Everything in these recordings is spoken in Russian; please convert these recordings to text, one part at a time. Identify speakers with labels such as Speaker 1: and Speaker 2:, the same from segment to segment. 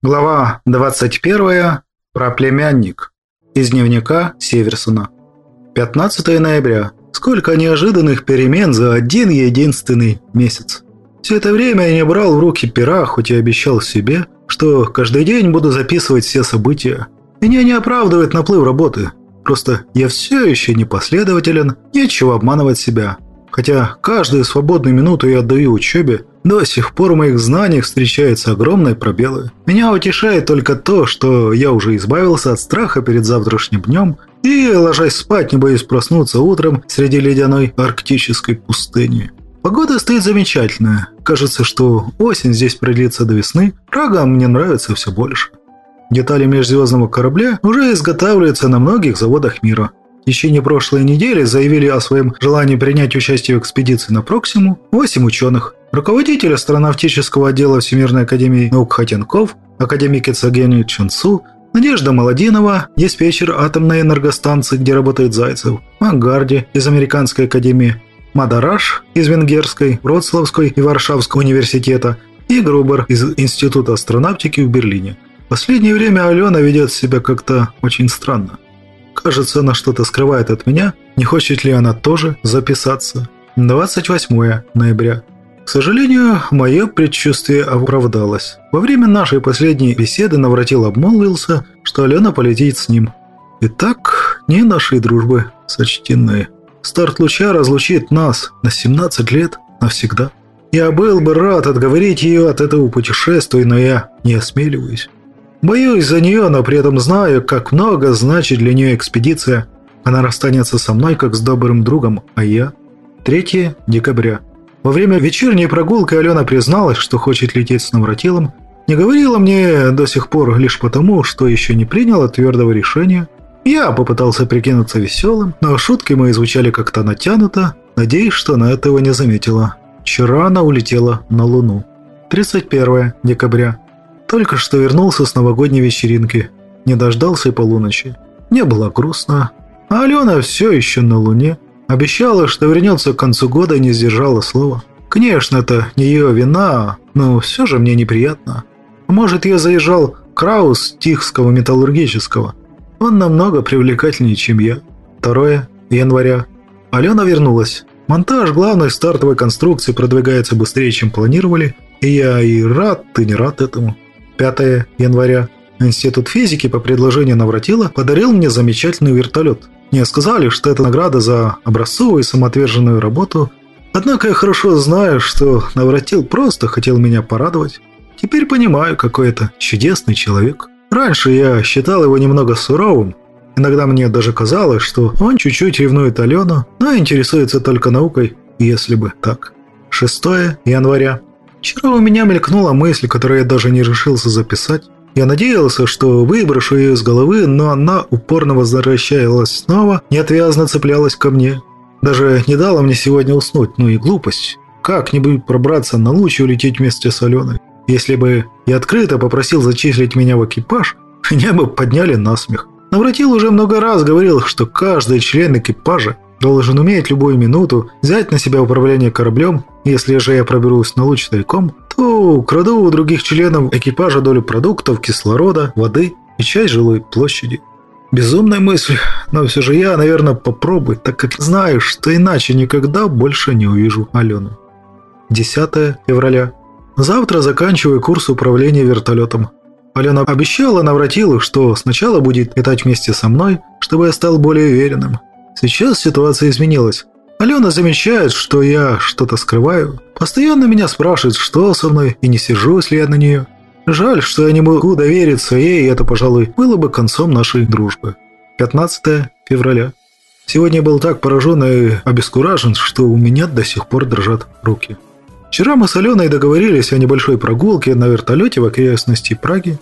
Speaker 1: Глава 21. Про племянник. Из дневника Северсона. 15 ноября. Сколько неожиданных перемен за один единственный месяц. Все это время я не брал в руки пера, хоть и обещал себе, что каждый день буду записывать все события. Меня не оправдывает наплыв работы. Просто я все еще непоследователен, нечего обманывать себя. Хотя каждую свободную минуту я отдаю учебе, до сих пор в моих знаниях встречаются огромные пробелы. Меня утешает только то, что я уже избавился от страха перед завтрашним днем и, ложась спать, не боюсь проснуться утром среди ледяной арктической пустыни. Погода стоит замечательная. Кажется, что осень здесь продлится до весны. Прага мне нравится все больше. Детали межзвездного корабля уже изготавливаются на многих заводах мира. Течение прошлой недели заявили о своем желании принять участие в экспедиции на Проксиму 8 ученых. Руководитель астронавтического отдела Всемирной академии наук Хатенков, академик Ицагени Чунсу, Надежда Молодинова, диспетчер атомной энергостанции, где работает Зайцев, Магарди из Американской академии, Мадараш из Венгерской, Вроцлавской и Варшавского университета и Грубер из Института астронавтики в Берлине. В последнее время Алена ведет себя как-то очень странно. Кажется, она что-то скрывает от меня. Не хочет ли она тоже записаться? 28 ноября. К сожалению, мое предчувствие оправдалось. Во время нашей последней беседы Навратил обмолвился, что Алена полетит с ним. Итак, не нашей дружбы сочтены. Старт луча разлучит нас на 17 лет навсегда. Я был бы рад отговорить ее от этого путешествия, но я не осмеливаюсь. Боюсь за нее, но при этом знаю, как много значит для нее экспедиция. Она расстанется со мной, как с добрым другом, а я... 3 декабря. Во время вечерней прогулки Алена призналась, что хочет лететь с Навратилом. Не говорила мне до сих пор лишь потому, что еще не приняла твердого решения. Я попытался прикинуться веселым, но шутки мои звучали как-то натянуто. Надеюсь, что она этого не заметила. Вчера она улетела на Луну. 31 декабря. Только что вернулся с новогодней вечеринки. Не дождался и полуночи. Не было грустно. А Алена все еще на Луне. Обещала, что вернется к концу года и не сдержала слова. Конечно, это не ее вина, но все же мне неприятно. Может, я заезжал Краус Тихского металлургического. Он намного привлекательнее, чем я. 2 января. Алена вернулась. Монтаж главной стартовой конструкции продвигается быстрее, чем планировали, и я и рад, и не рад этому. 5 января. Институт физики по предложению Навратила подарил мне замечательный вертолет. Мне сказали, что это награда за образцовую и самоотверженную работу. Однако я хорошо знаю, что Навратил просто хотел меня порадовать. Теперь понимаю, какой это чудесный человек. Раньше я считал его немного суровым. Иногда мне даже казалось, что он чуть-чуть ревнует Алену, но интересуется только наукой, если бы так. 6 января. Вчера у меня мелькнула мысль, которую я даже не решился записать. Я надеялся, что выброшу ее из головы, но она упорно возвращалась снова, неотвязно цеплялась ко мне. Даже не дала мне сегодня уснуть, ну и глупость. Как-нибудь пробраться на луч и улететь вместе с Аленой. Если бы я открыто попросил зачислить меня в экипаж, меня бы подняли на смех. Навратил уже много раз говорил, что каждый член экипажа должен уметь любую минуту взять на себя управление кораблем. Если же я проберусь на луч тайком, то украду у других членов экипажа долю продуктов, кислорода, воды и часть жилой площади. Безумная мысль, но все же я, наверное, попробую, так как знаю, что иначе никогда больше не увижу Алену. 10 февраля. Завтра заканчиваю курс управления вертолетом. Алена обещала Навратилу, что сначала будет летать вместе со мной, чтобы я стал более уверенным. Сейчас ситуация изменилась. Алена замечает, что я что-то скрываю. Постоянно меня спрашивает, что со мной, и не сижусь ли я на нее. Жаль, что я не могу довериться ей, и это, пожалуй, было бы концом нашей дружбы. 15 февраля. Сегодня я был так поражен и обескуражен, что у меня до сих пор дрожат руки. Вчера мы с Аленой договорились о небольшой прогулке на вертолете в окрестности Праги.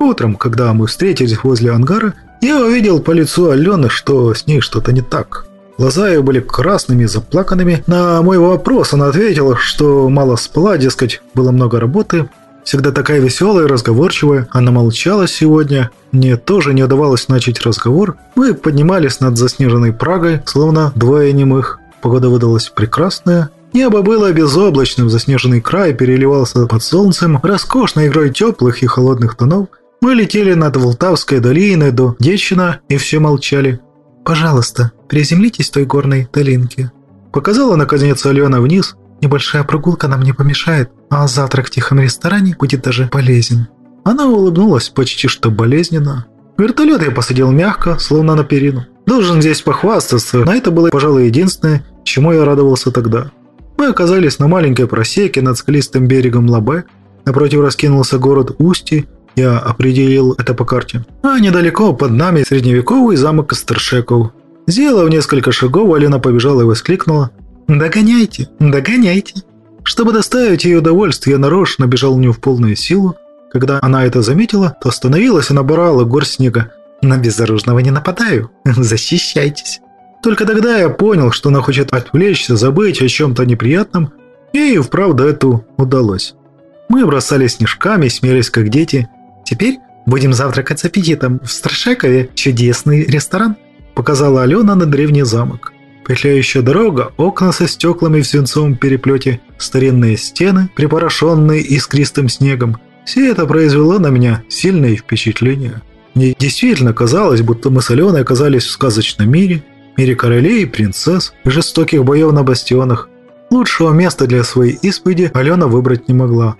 Speaker 1: Утром, когда мы встретились возле ангара, я увидел по лицу Алены, что с ней что-то не так. Глаза ее были красными, заплаканными. На мой вопрос она ответила, что мало спала, дескать, было много работы. Всегда такая веселая разговорчивая. Она молчала сегодня. Мне тоже не удавалось начать разговор. Мы поднимались над заснеженной Прагой, словно двое немых. Погода выдалась прекрасная. Небо было безоблачным, заснеженный край переливался под солнцем, роскошной игрой теплых и холодных тонов. Мы летели над Волтавской долиной до Дечина и все молчали. «Пожалуйста, приземлитесь в той горной долинке», – показала наконец Алена вниз. «Небольшая прогулка нам не помешает, а завтрак в тихом ресторане будет даже полезен». Она улыбнулась почти что болезненно. Вертолет я посадил мягко, словно на перину. Должен здесь похвастаться, но это было, пожалуй, единственное, чему я радовался тогда. Мы оказались на маленькой просеке над скалистым берегом Лабе. Напротив раскинулся город Устье, я определил это по карте. А недалеко под нами средневековый замок Старшеков. Сделав несколько шагов, Алина побежала и воскликнула. «Догоняйте, догоняйте!» Чтобы доставить ей удовольствие, я нарочно бежал у нее в полную силу. Когда она это заметила, то остановилась и набрала горсть снега. «На безоружного не нападаю. Защищайтесь!» Только тогда я понял, что она хочет отвлечься, забыть о чем-то неприятном, и вправду это удалось. Мы бросали снежками, смеялись как дети. Теперь будем завтракать с аппетитом в Страшекове чудесный ресторан, показала Алена на древний замок. Петляющая дорога, окна со стеклами в свинцовом переплете, старинные стены, припорошенные искристым снегом. Все это произвело на меня сильное впечатление. Мне действительно казалось, будто мы с Аленой оказались в сказочном мире, мире королей и принцесс, жестоких боев на бастионах. Лучшего места для своей исповеди Алена выбрать не могла.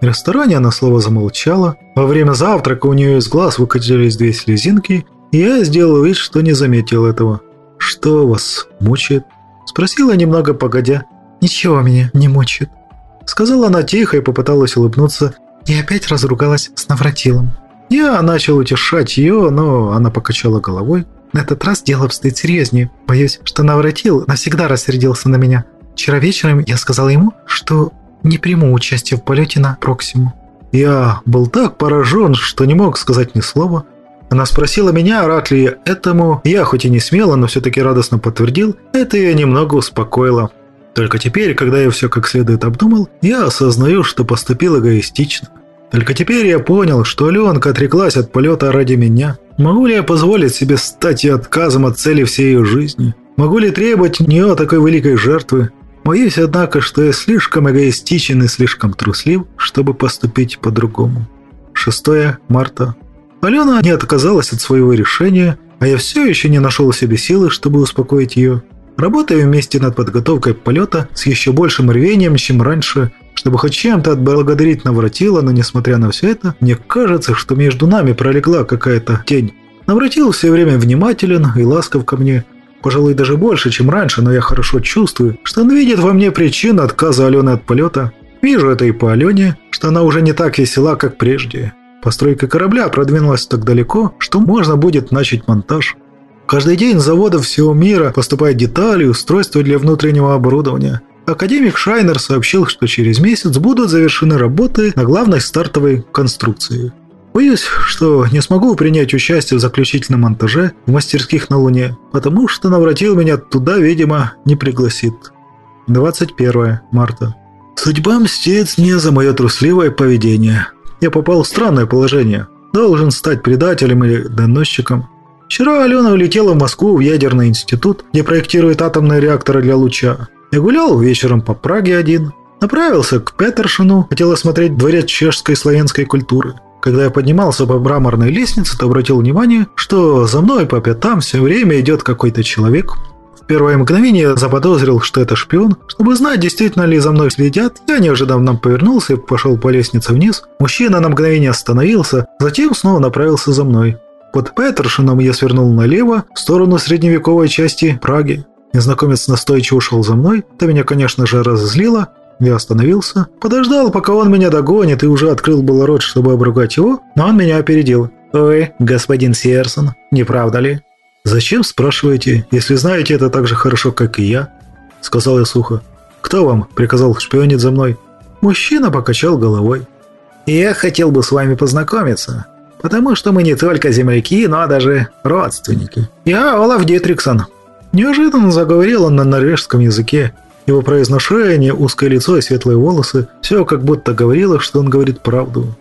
Speaker 1: В ресторане она слово замолчала. Во время завтрака у нее из глаз выкатились две слезинки, и я сделал вид, что не заметил этого. «Что вас мучает?» Спросила немного погодя. «Ничего меня не мучает», — сказала она тихо и попыталась улыбнуться. И опять разругалась с Навратилом. Я начал утешать ее, но она покачала головой. На этот раз дело обстоит серьезнее. Боюсь, что Навратил навсегда рассердился на меня. Вчера вечером я сказала ему, что не приму участие в полете на Проксиму. Я был так поражен, что не мог сказать ни слова. Она спросила меня, рад ли я этому. Я хоть и не смело, но все-таки радостно подтвердил. Это ее немного успокоило. Только теперь, когда я все как следует обдумал, я осознаю, что поступил эгоистично. Только теперь я понял, что Аленка отреклась от полета ради меня. Могу ли я позволить себе стать ей отказом от цели всей ее жизни? Могу ли требовать от нее такой великой жертвы? Боюсь, однако, что я слишком эгоистичен и слишком труслив, чтобы поступить по-другому. 6 марта. Алена не отказалась от своего решения, а я все еще не нашел в себе силы, чтобы успокоить ее. Работая вместе над подготовкой полета с еще большим рвением, чем раньше, чтобы хоть чем-то отблагодарить Навратила, но несмотря на все это, мне кажется, что между нами пролегла какая-то тень. Навратил все время внимателен и ласков ко мне. Пожалуй, даже больше, чем раньше, но я хорошо чувствую, что он видит во мне причину отказа Алены от полета. Вижу это и по Алене, что она уже не так весела, как прежде. Постройка корабля продвинулась так далеко, что можно будет начать монтаж. Каждый день с заводов всего мира поступают детали и устройства для внутреннего оборудования – Академик Шайнер сообщил, что через месяц будут завершены работы на главной стартовой конструкции. Боюсь, что не смогу принять участие в заключительном монтаже в мастерских на Луне, потому что навратил меня туда, видимо, не пригласит. 21 марта. Судьба мстит мне за мое трусливое поведение. Я попал в странное положение. Должен стать предателем или доносчиком. Вчера Алена улетела в Москву в ядерный институт, где проектирует атомные реакторы для луча. Я гулял вечером по Праге один. Направился к Петершину, хотел осмотреть дворец чешской и славянской культуры. Когда я поднимался по мраморной лестнице, то обратил внимание, что за мной по пятам все время идет какой-то человек. В первое мгновение заподозрил, что это шпион. Чтобы знать, действительно ли за мной следят, я неожиданно повернулся и пошел по лестнице вниз. Мужчина на мгновение остановился, затем снова направился за мной. Под Петершином я свернул налево, в сторону средневековой части Праги. Незнакомец настойчиво ушел за мной. Это меня, конечно же, разозлило. Я остановился, подождал, пока он меня догонит, и уже открыл был рот, чтобы обругать его, но он меня опередил. «Ой, господин Сиерсон, не правда ли?» «Зачем, спрашиваете, если знаете это так же хорошо, как и я?» Сказал я сухо. «Кто вам приказал шпионить за мной?» Мужчина покачал головой. «Я хотел бы с вами познакомиться, потому что мы не только земляки, но даже родственники. Я Олаф Дитриксон, Неожиданно заговорил он на норвежском языке. Его произношение, узкое лицо и светлые волосы – все как будто говорило, что он говорит правду.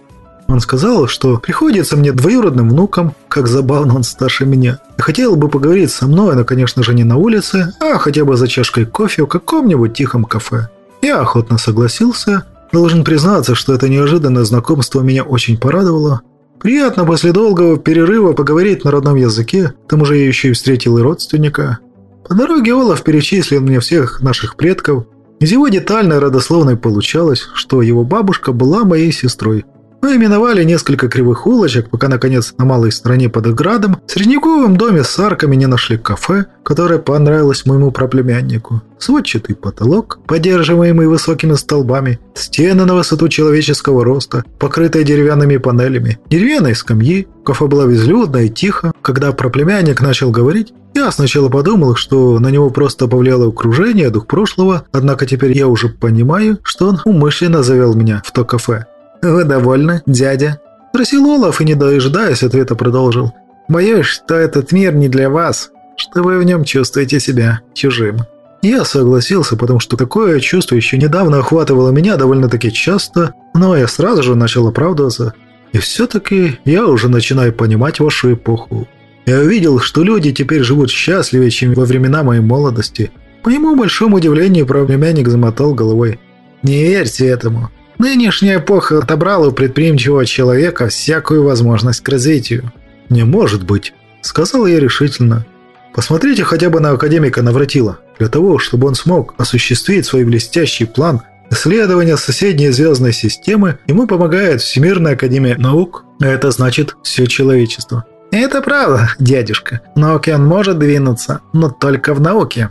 Speaker 1: Он сказал, что приходится мне двоюродным внуком, как забавно он старше меня. И хотел бы поговорить со мной, но, конечно же, не на улице, а хотя бы за чашкой кофе в каком-нибудь тихом кафе. Я охотно согласился. Должен признаться, что это неожиданное знакомство меня очень порадовало. Приятно после долгого перерыва поговорить на родном языке, к тому же я еще и встретил и родственника. По дороге Олаф перечислил мне всех наших предков. Из его детальной родословной получалось, что его бабушка была моей сестрой. Мы именовали несколько кривых улочек, пока, наконец, на малой стороне под Иградом, в средневековом доме с арками не нашли кафе, которое понравилось моему проплемяннику. Сводчатый потолок, поддерживаемый высокими столбами, стены на высоту человеческого роста, покрытые деревянными панелями, деревянные скамьи. Кафе было безлюдно и тихо. Когда проплемянник начал говорить, я сначала подумал, что на него просто повлияло окружение, дух прошлого, однако теперь я уже понимаю, что он умышленно завел меня в то кафе. «Вы довольны, дядя?» Спросил Олаф и, не дожидаясь ответа, продолжил. «Боюсь, что этот мир не для вас, что вы в нем чувствуете себя чужим». Я согласился, потому что такое чувство еще недавно охватывало меня довольно-таки часто, но я сразу же начал оправдываться. И все-таки я уже начинаю понимать вашу эпоху. Я увидел, что люди теперь живут счастливее, чем во времена моей молодости. По моему большому удивлению, племянник замотал головой. «Не верьте этому. Нынешняя эпоха отобрала у предприимчивого человека всякую возможность к развитию. «Не может быть», — сказал я решительно. «Посмотрите хотя бы на академика Навратила. Для того, чтобы он смог осуществить свой блестящий план исследования соседней звездной системы, ему помогает Всемирная Академия Наук, а это значит все человечество». «Это правда, дядюшка. В науке он может двинуться, но только в науке.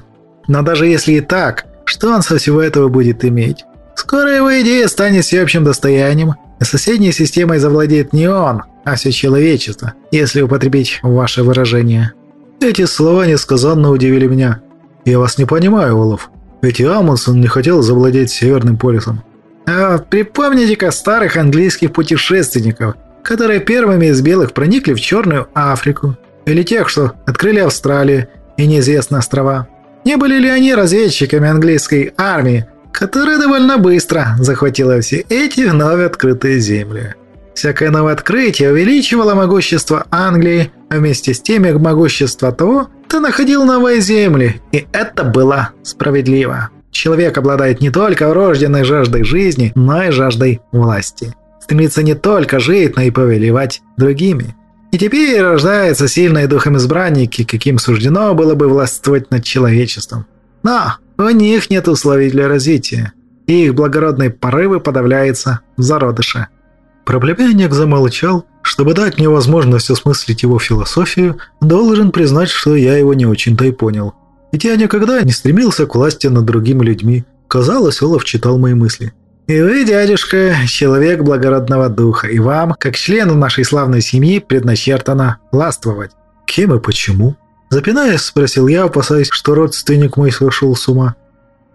Speaker 1: Но даже если и так, что он со всего этого будет иметь? Скоро его идея станет всеобщим достоянием, и соседней системой завладеет не он, а все человечество, если употребить ваше выражение. Эти слова несказанно удивили меня. Я вас не понимаю, Олаф. Ведь и Амундсен не хотел завладеть Северным полюсом. А припомните-ка старых английских путешественников, которые первыми из белых проникли в Черную Африку. Или тех, что открыли Австралию и неизвестные острова. Не были ли они разведчиками английской армии, которая довольно быстро захватила все эти вновь открытые земли. Всякое новое открытие увеличивало могущество Англии, а вместе с тем и могущество того, кто находил новые земли, и это было справедливо. Человек обладает не только врожденной жаждой жизни, но и жаждой власти. Стремится не только жить, но и повелевать другими. И теперь рождаются сильные духом избранники, каким суждено было бы властвовать над человечеством. Но у них нет условий для развития, и их благородные порывы подавляются в зародыше. Проблемянник замолчал. Чтобы дать мне возможность осмыслить его философию, должен признать, что я его не очень-то и понял. Ведь я никогда не стремился к власти над другими людьми. Казалось, Олаф читал мои мысли. «И вы, дядюшка, человек благородного духа, и вам, как члену нашей славной семьи, предначертано властвовать». «Кем и почему?» Запинаясь, спросил я, опасаясь, что родственник мой сошел с ума.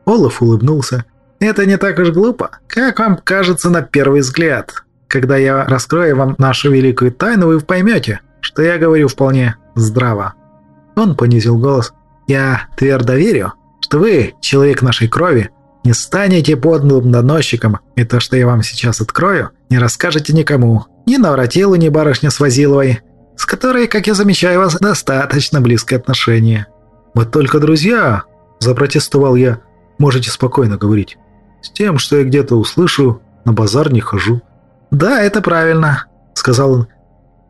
Speaker 1: Олаф улыбнулся. «Это не так уж глупо, как вам кажется на первый взгляд. Когда я раскрою вам нашу великую тайну, вы поймете, что я говорю вполне здраво». Он понизил голос. «Я твердо верю, что вы, человек нашей крови, не станете подлым доносчиком, и то, что я вам сейчас открою, не расскажете никому. Ни Навратилу, ни барышне Свазиловой, с которой, как я замечаю, у вас достаточно близкое отношение. «Мы только друзья», – запротестовал я. «Можете спокойно говорить. С тем, что я где-то услышу, на базар не хожу». «Да, это правильно», – сказал он.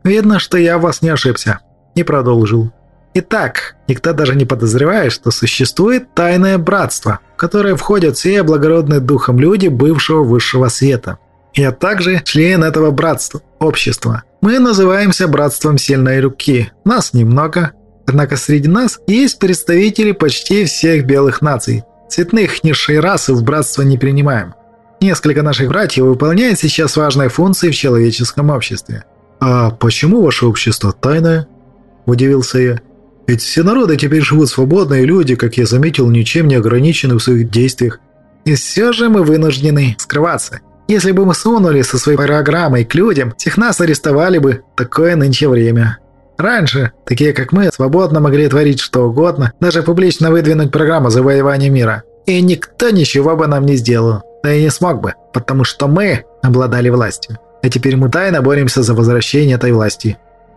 Speaker 1: «Видно, что я вас не ошибся». И продолжил. Итак, никто даже не подозревает, что существует тайное братство, в которое входят все благородные духом люди бывшего высшего света. Я также член этого братства, общества. Мы называемся Братством Сильной Руки. Нас немного. Однако среди нас есть представители почти всех белых наций. Цветных низшей расы в братство не принимаем. Несколько наших братьев выполняет сейчас важные функции в человеческом обществе. «А почему ваше общество тайное?» – удивился я. «Ведь все народы теперь живут свободно, и люди, как я заметил, ничем не ограничены в своих действиях. И все же мы вынуждены скрываться. Если бы мы сунули со своей программой к людям, всех нас арестовали бы. Такое нынче время. Раньше, такие как мы, свободно могли творить что угодно, даже публично выдвинуть программу завоевания мира. И никто ничего бы нам не сделал. Да и не смог бы, потому что мы обладали властью. а теперь мы тайно боремся за возвращение этой власти».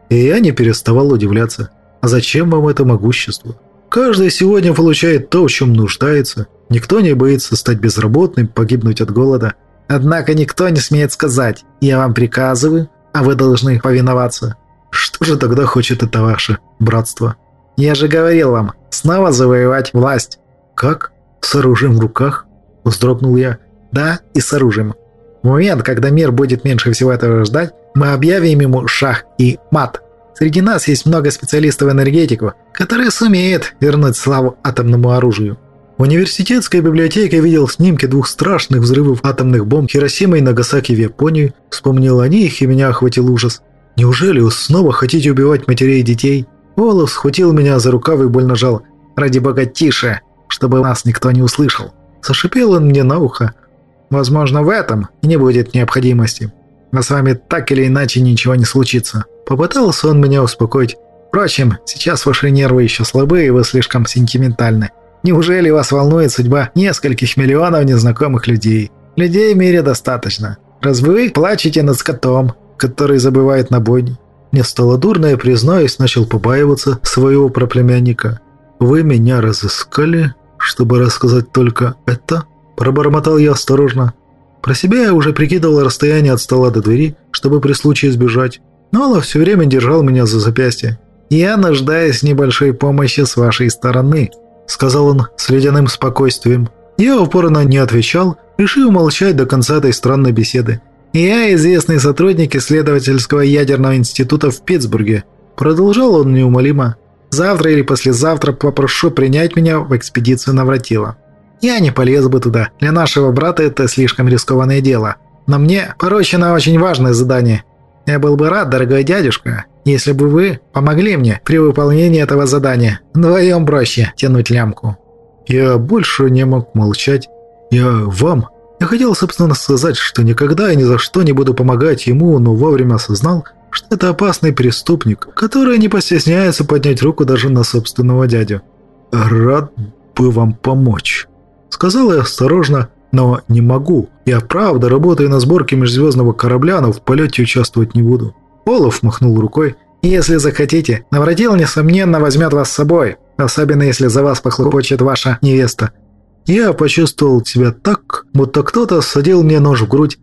Speaker 1: И я не переставал удивляться. «А зачем вам это могущество? Каждый сегодня получает то, в чем нуждается. Никто не боится стать безработным, погибнуть от голода. Однако никто не смеет сказать «я вам приказываю, а вы должны повиноваться». Что же тогда хочет это ваше братство? Я же говорил вам, снова завоевать власть. Как? С оружием в руках? Вздрогнул я. Да, и с оружием. В момент, когда мир будет меньше всего этого ждать, мы объявим ему шах и мат. Среди нас есть много специалистов-энергетиков, которые сумеют вернуть славу атомному оружию. В университетской библиотеке видел снимки двух страшных взрывов атомных бомб Хиросимы и Нагасаки в Японию. Вспомнил о них, и меня охватил ужас. Неужели вы снова хотите убивать матерей и детей? Волос схватил меня за рукав и больно жал. «Ради бога, тише, чтобы нас никто не услышал!» Зашипел он мне на ухо. «Возможно, в этом не будет необходимости. А с вами так или иначе ничего не случится». Попытался он меня успокоить. «Впрочем, сейчас ваши нервы еще слабые, и вы слишком сентиментальны. Неужели вас волнует судьба нескольких миллионов незнакомых людей? Людей в мире достаточно. Раз вы плачете над скотом, который забывает на бойне. Мне стало дурно, и, признаюсь, начал побаиваться своего проплемянника. «Вы меня разыскали, чтобы рассказать только это?» Пробормотал я осторожно. Про себя я уже прикидывал расстояние от стола до двери, чтобы при случае сбежать. Но Алла все время держал меня за запястье. «Я нуждаюсь в небольшой помощи с вашей стороны», — сказал он с ледяным спокойствием. Я упорно не отвечал, решив молчать до конца этой странной беседы. «Я известный сотрудник исследовательского ядерного института в Питтсбурге», продолжал он неумолимо. «Завтра или послезавтра попрошу принять меня в экспедицию Навратила. Я не полез бы туда, для нашего брата это слишком рискованное дело. Но мне поручено очень важное задание. Я был бы рад, дорогой дядюшка, если бы вы помогли мне при выполнении этого задания. Вдвоем проще тянуть лямку». Я больше не мог молчать. «Я вам я хотел, собственно, сказать, что никогда и ни за что не буду помогать ему, но вовремя осознал, что это опасный преступник, который не постесняется поднять руку даже на собственного дядю. «Рад бы вам помочь», — сказал я осторожно, но не могу. Я правда работаю на сборке межзвездного корабля, но в полете участвовать не буду. Олаф махнул рукой. «Если захотите, Навратил, несомненно, возьмет вас с собой, особенно если за вас похлопочет ваша невеста. Я почувствовал себя так, будто кто-то садил мне нож в грудь.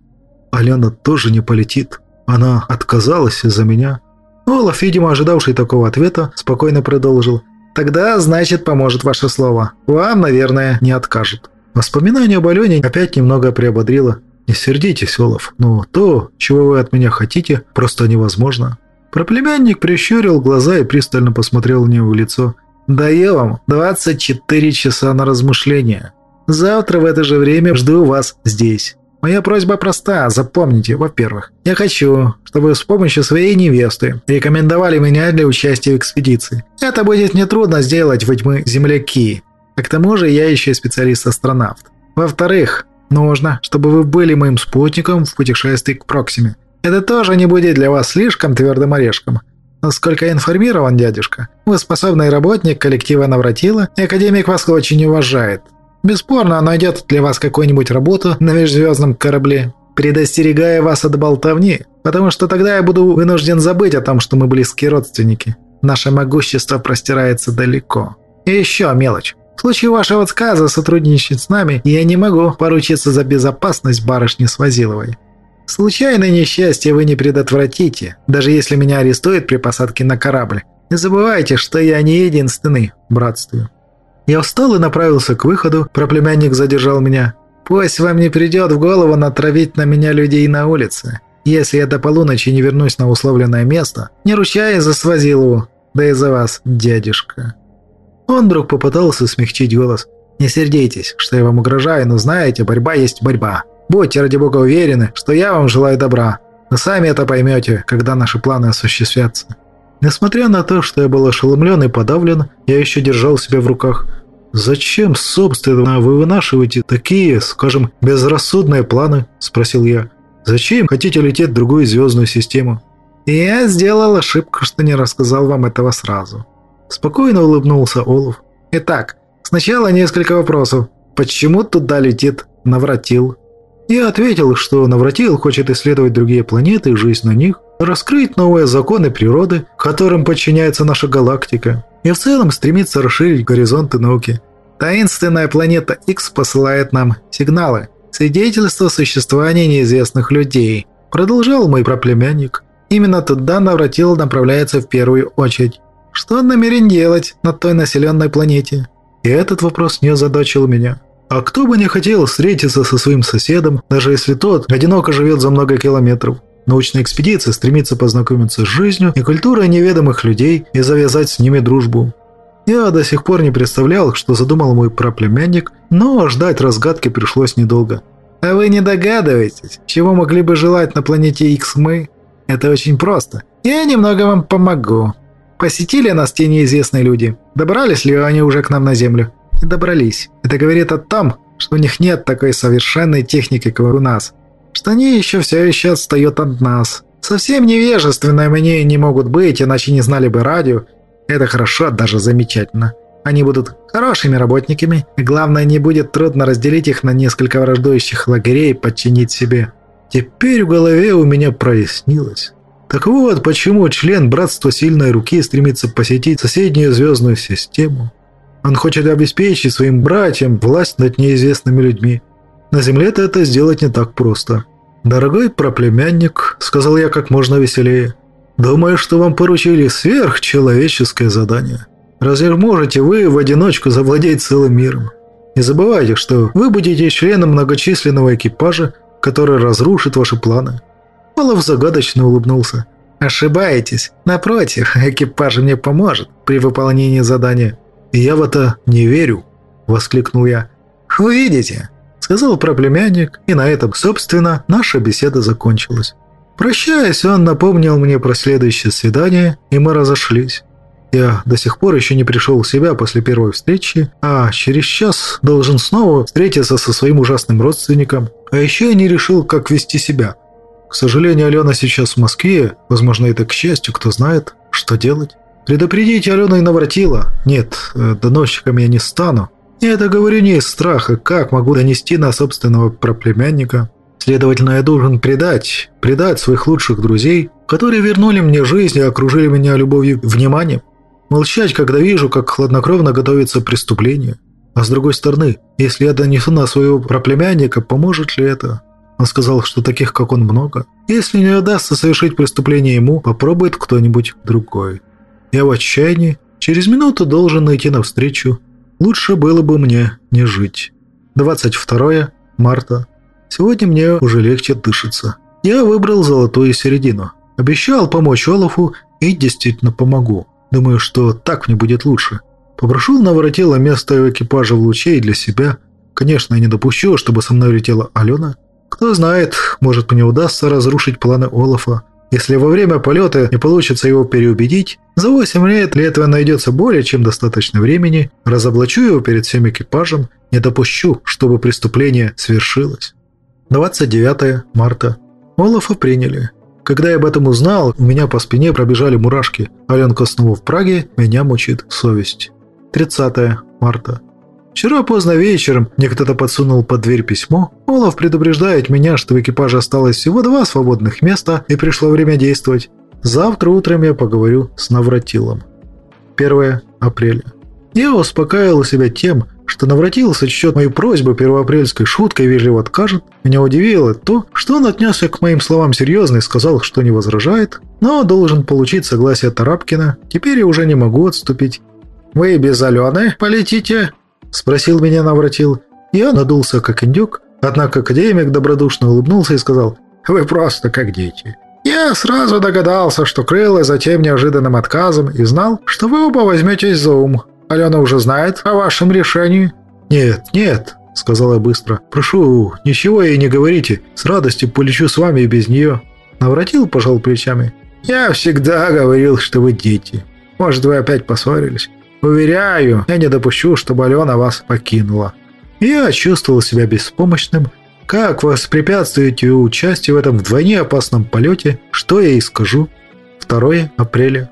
Speaker 1: Алена тоже не полетит. Она отказалась из-за меня. Олаф, видимо, ожидавший такого ответа, спокойно продолжил. «Тогда, значит, поможет ваше слово. Вам, наверное, не откажут». Воспоминание об Алене опять немного приободрило. «Не сердитесь, Олаф, но то, чего вы от меня хотите, просто невозможно». Проплемянник прищурил глаза и пристально посмотрел мне в лицо. Даю вам 24 часа на размышления. Завтра в это же время жду вас здесь. Моя просьба проста, запомните, во-первых, я хочу, чтобы с помощью своей невесты рекомендовали меня для участия в экспедиции. Это будет нетрудно сделать, ведь мы земляки. А к тому же я еще специалист-астронавт. Во-вторых, нужно, чтобы вы были моим спутником в путешествии к Проксиме. Это тоже не будет для вас слишком твердым орешком. Насколько я информирован, дядюшка, вы способный работник коллектива Навратила, и Академик вас очень уважает. Бесспорно, найдет для вас какую-нибудь работу на межзвездном корабле. Предостерегая вас от болтовни, потому что тогда я буду вынужден забыть о том, что мы близкие родственники. Наше могущество простирается далеко. И еще мелочь. В случае вашего отказа сотрудничать с нами, я не могу поручиться за безопасность барышни Свазиловой. Случайное несчастье вы не предотвратите, даже если меня арестуют при посадке на корабль. Не забывайте, что я не единственный в братстве». Я встал и направился к выходу, проплемянник задержал меня. «Пусть вам не придет в голову натравить на меня людей на улице. Если я до полуночи не вернусь на условленное место, не ручаясь за Свазилову, да и за вас, дядюшка». Он вдруг попытался смягчить голос. «Не сердитесь, что я вам угрожаю, но знаете, борьба есть борьба. Будьте ради бога уверены, что я вам желаю добра. Вы сами это поймете, когда наши планы осуществятся». Несмотря на то, что я был ошеломлен и подавлен, я еще держал себя в руках. «Зачем, собственно, вы вынашиваете такие, скажем, безрассудные планы?» – спросил я. «Зачем хотите лететь в другую звездную систему?» «Я сделал ошибку, что не рассказал вам этого сразу». Спокойно улыбнулся Олов. «Итак, сначала несколько вопросов. Почему туда летит Навратил?» Я ответил, что Навратил хочет исследовать другие планеты и жизнь на них, раскрыть новые законы природы, которым подчиняется наша галактика, и в целом стремится расширить горизонты науки. Таинственная планета X посылает нам сигналы, свидетельство существования неизвестных людей, продолжал мой проплемянник. Именно туда Навратил направляется в первую очередь. Что он намерен делать на той населенной планете? И этот вопрос не озадачил меня. А кто бы не хотел встретиться со своим соседом, даже если тот одиноко живет за много километров? Научная экспедиция стремится познакомиться с жизнью и культурой неведомых людей и завязать с ними дружбу. Я до сих пор не представлял, что задумал мой праплемянник, но ждать разгадки пришлось недолго. А вы не догадываетесь, чего могли бы желать на планете X мы? Это очень просто. Я немного вам помогу. Посетили нас те неизвестные люди? Добрались ли они уже к нам на Землю? Не добрались. Это говорит о том, что у них нет такой совершенной техники, как у нас. Что они еще все еще отстают от нас. Совсем невежественные мне не могут быть, иначе не знали бы радио. Это хорошо, даже замечательно. Они будут хорошими работниками, и главное, не будет трудно разделить их на несколько враждующих лагерей и подчинить себе. Теперь в голове у меня прояснилось. Так вот, почему член Братства Сильной Руки стремится посетить соседнюю звездную систему. Он хочет обеспечить своим братьям власть над неизвестными людьми. На Земле-то это сделать не так просто. «Дорогой проплемянник», — сказал я как можно веселее, — «думаю, что вам поручили сверхчеловеческое задание. Разве можете вы в одиночку завладеть целым миром? Не забывайте, что вы будете членом многочисленного экипажа, который разрушит ваши планы. Олаф загадочно улыбнулся. «Ошибаетесь. Напротив, экипаж мне поможет при выполнении задания». «Я в это не верю», — воскликнул я. «Увидите», — сказал проплемянник, и на этом, собственно, наша беседа закончилась. Прощаясь, он напомнил мне про следующее свидание, и мы разошлись. Я до сих пор еще не пришел в себя после первой встречи, а через час должен снова встретиться со своим ужасным родственником, а еще я не решил, как вести себя — к сожалению, Алена сейчас в Москве. Возможно, это к счастью, кто знает, что делать. Предупредить Алену и Навратила? Нет, э, доносчиком я не стану. Я это говорю не из страха, как могу донести на собственного проплемянника. Следовательно, я должен предать, предать своих лучших друзей, которые вернули мне жизнь и окружили меня любовью и вниманием. Молчать, когда вижу, как хладнокровно готовится преступление. А с другой стороны, если я донесу на своего проплемянника, поможет ли это? Он сказал, что таких, как он, много. Если не удастся совершить преступление ему, попробует кто-нибудь другой. Я в отчаянии. Через минуту должен найти навстречу. Лучше было бы мне не жить. 22 марта. Сегодня мне уже легче дышится. Я выбрал золотую середину. Обещал помочь Олафу и действительно помогу. Думаю, что так мне будет лучше. Попрошу наворотила место в экипаже в лучей для себя. Конечно, я не допущу, чтобы со мной летела Алена. Кто знает, может мне удастся разрушить планы Олафа. Если во время полета не получится его переубедить, за 8 лет для этого найдется более чем достаточно времени, разоблачу его перед всем экипажем, не допущу, чтобы преступление свершилось. 29 марта. Олафа приняли. Когда я об этом узнал, у меня по спине пробежали мурашки. Аленка снова в Праге, меня мучит совесть. 30 марта. Вчера поздно вечером мне кто-то подсунул под дверь письмо. Олаф предупреждает меня, что в экипаже осталось всего два свободных места и пришло время действовать. Завтра утром я поговорю с Навратилом. 1 апреля. Я успокаивал себя тем, что Навратил сочтет мою просьбу первоапрельской шуткой и вежливо откажет. Меня удивило то, что он отнесся к моим словам серьезно и сказал, что не возражает, но должен получить согласие Тарапкина. Теперь я уже не могу отступить. «Вы без Алены полетите?» – спросил меня Навратил. Я надулся, как индюк, однако академик добродушно улыбнулся и сказал, «Вы просто как дети». Я сразу догадался, что крыло затем неожиданным отказом и знал, что вы оба возьметесь за ум. Алена уже знает о вашем решении?» «Нет, нет», — сказал я быстро. «Прошу, ничего ей не говорите. С радостью полечу с вами и без нее». Навратил, пожал плечами. «Я всегда говорил, что вы дети. Может, вы опять поссорились? Уверяю, я не допущу, чтобы Алена вас покинула. Я чувствовал себя беспомощным. Как воспрепятствуете ее участию в этом вдвойне опасном полете, что я и скажу. 2 апреля.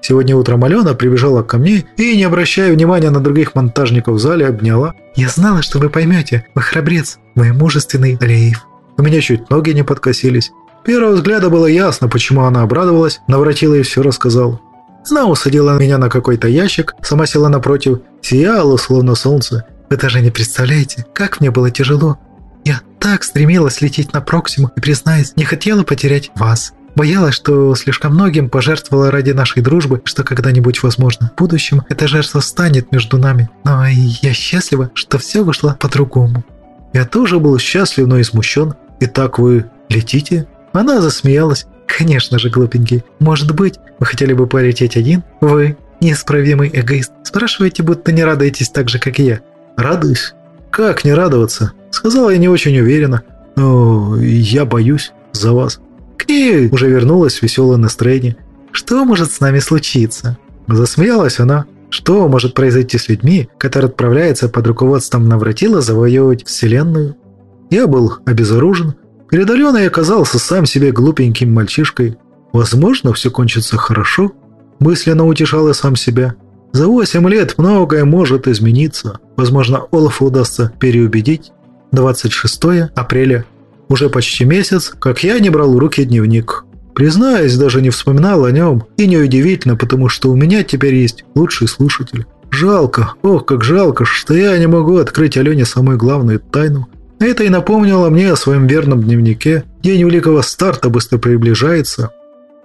Speaker 1: Сегодня утром Алена прибежала ко мне и, не обращая внимания на других монтажников в зале, обняла. «Я знала, что вы поймете. Вы храбрец, мой мужественный Алиев». У меня чуть ноги не подкосились. Первого взгляда было ясно, почему она обрадовалась, навратила и все рассказала. Она усадила меня на какой-то ящик, сама села напротив, сияла, словно солнце. Вы даже не представляете, как мне было тяжело. Я так стремилась лететь на Проксиму и, признаюсь, не хотела потерять вас. Боялась, что слишком многим пожертвовала ради нашей дружбы, что когда-нибудь, возможно, в будущем эта жертва станет между нами. Но я счастлива, что все вышло по-другому. Я тоже был счастлив, но и смущен. «Итак вы летите?» Она засмеялась. «Конечно же, глупенький. Может быть, вы хотели бы полететь один? Вы, неисправимый эгоист, спрашиваете, будто не радуетесь так же, как и я?» «Радуюсь? Как не радоваться?» Сказала я не очень уверенно. «Но я боюсь за вас». К ней уже вернулось веселое настроение. «Что может с нами случиться?» Засмеялась она. Что может произойти с людьми, которые отправляются под руководством Навратила завоевывать Вселенную? Я был обезоружен. Перед Аленой оказался сам себе глупеньким мальчишкой. Возможно, все кончится хорошо. Мысленно утешал я сам себя. За восемь лет многое может измениться. Возможно, Олафу удастся переубедить. 26 апреля уже почти месяц, как я не брал в руки дневник. Признаюсь, даже не вспоминал о нем, и неудивительно, потому что у меня теперь есть лучший слушатель. Жалко, ох, как жалко, что я не могу открыть Алене самую главную тайну. Это и напомнило мне о своем верном дневнике. День великого старта быстро приближается.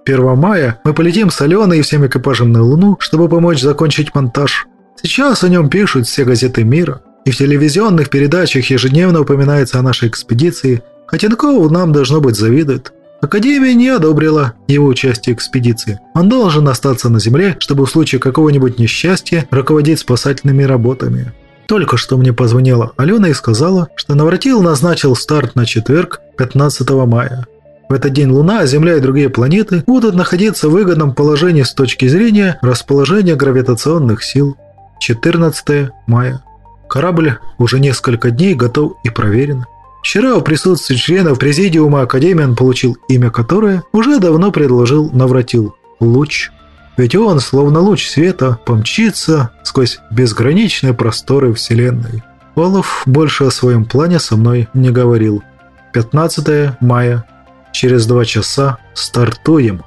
Speaker 1: 1 мая мы полетим с Аленой и всем экипажем на Луну, чтобы помочь закончить монтаж. Сейчас о нем пишут все газеты мира, и в телевизионных передачах ежедневно упоминается о нашей экспедиции, Хотенков нам, должно быть, завидует. Академия не одобрила его участие в экспедиции. Он должен остаться на Земле, чтобы в случае какого-нибудь несчастья руководить спасательными работами. Только что мне позвонила Алена и сказала, что Навратил назначил старт на четверг, 15 мая. В этот день Луна, Земля и другие планеты будут находиться в выгодном положении с точки зрения расположения гравитационных сил. 14 мая. Корабль уже несколько дней готов и проверен. Вчера в присутствии членов Президиума Академии он получил имя которое уже давно предложил Навратил – Луч. Ведь он, словно луч света, помчится сквозь безграничные просторы Вселенной. Олаф больше о своем плане со мной не говорил. 15 мая. Через два часа стартуем.